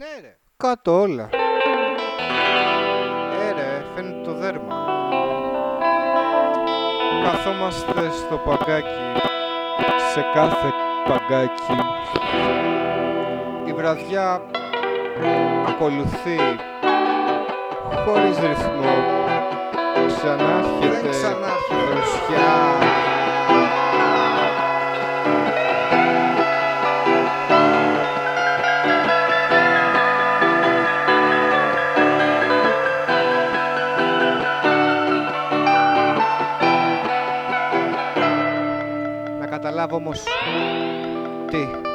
Ναι ρε. Κάτω όλα. Ε ρε, φαίνεται το δέρμα. Καθόμαστε στο παγκάκι, σε κάθε παγκάκι. Η βραδιά ακολουθεί χωρίς ρυθμό. Ξανάρχεται Δεν ξανάρχεται. Καταλάβω όμως τι.